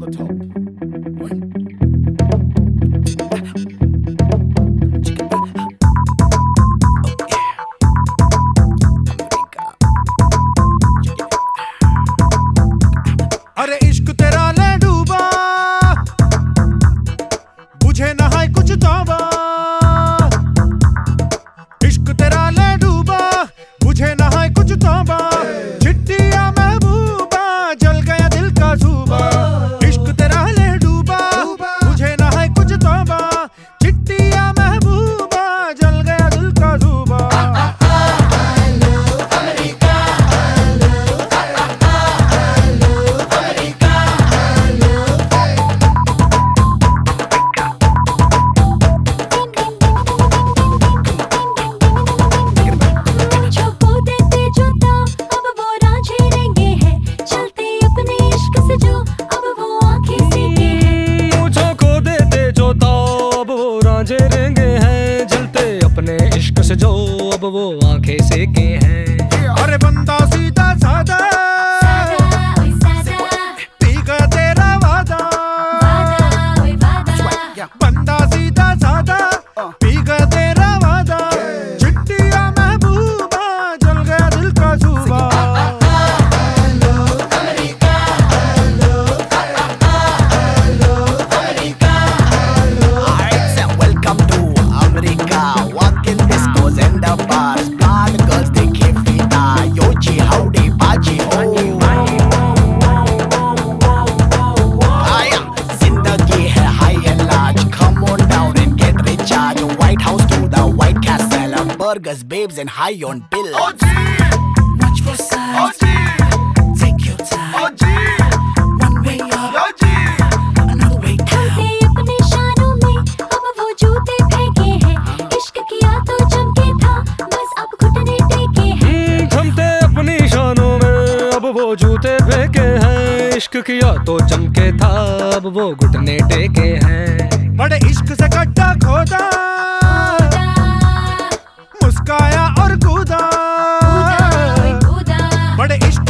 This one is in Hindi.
the top. जो अब वो आँखें सेके हैं। अरे बंदा सीधा साधा Burgers, babes, and high on bill. Watch for signs. Take your time. One way up, another way down. अपने शानों में अब वो जूते फेंके हैं। इश्क किया तो चमके था बस अब घुटने टेके हैं। हम्म, थमते अपनी शानों में अब वो जूते फेंके हैं। इश्क किया तो चमके था अब वो घुटने टेके हैं। बड़े इश्क से गड्ढा खोदा। It's